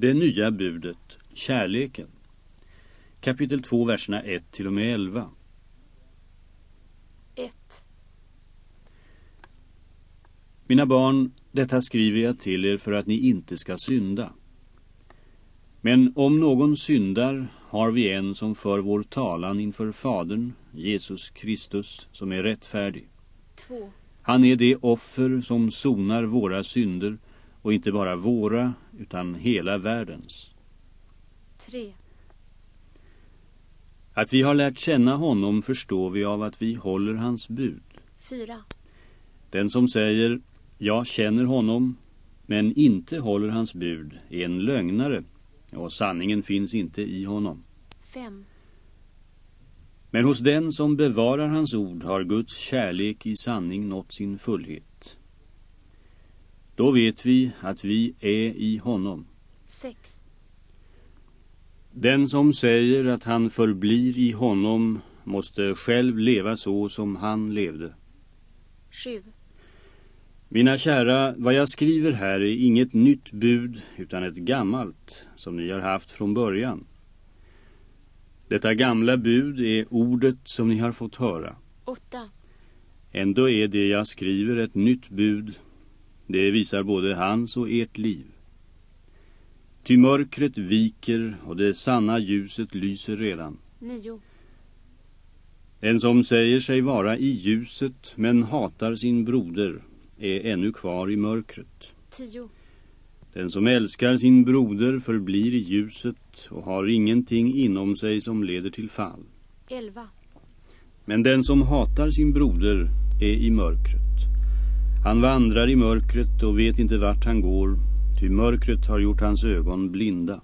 Det nya budet, kärleken. Kapitel 2, verserna 1 till och med 11. 1. Mina barn, detta skriver jag till er för att ni inte ska synda. Men om någon syndar har vi en som för vår talan inför Fadern, Jesus Kristus, som är rättfärdig. 2. Han är det offer som sonar våra synder och inte bara våra utan hela världens. 3. Att vi har lärt känna honom förstår vi av att vi håller hans bud. 4. Den som säger jag känner honom men inte håller hans bud är en lögnare och sanningen finns inte i honom. 5. Men hos den som bevarar hans ord har Guds kärlek i sanning nått sin fullhet. Då vet vi att vi är i honom. 6. Den som säger att han förblir i honom måste själv leva så som han levde. 7. Mina kära, vad jag skriver här är inget nytt bud utan ett gammalt som ni har haft från början. Detta gamla bud är ordet som ni har fått höra. 8. Ändå är det jag skriver ett nytt bud. Det visar både hans och ert liv. Ty mörkret viker och det sanna ljuset lyser redan. 9. Den som säger sig vara i ljuset men hatar sin broder är ännu kvar i mörkret. 10. Den som älskar sin broder förblir i ljuset och har ingenting inom sig som leder till fall. 11. Men den som hatar sin broder är i mörkret. Han vandrar i mörkret och vet inte vart han går, ty mörkret har gjort hans ögon blinda.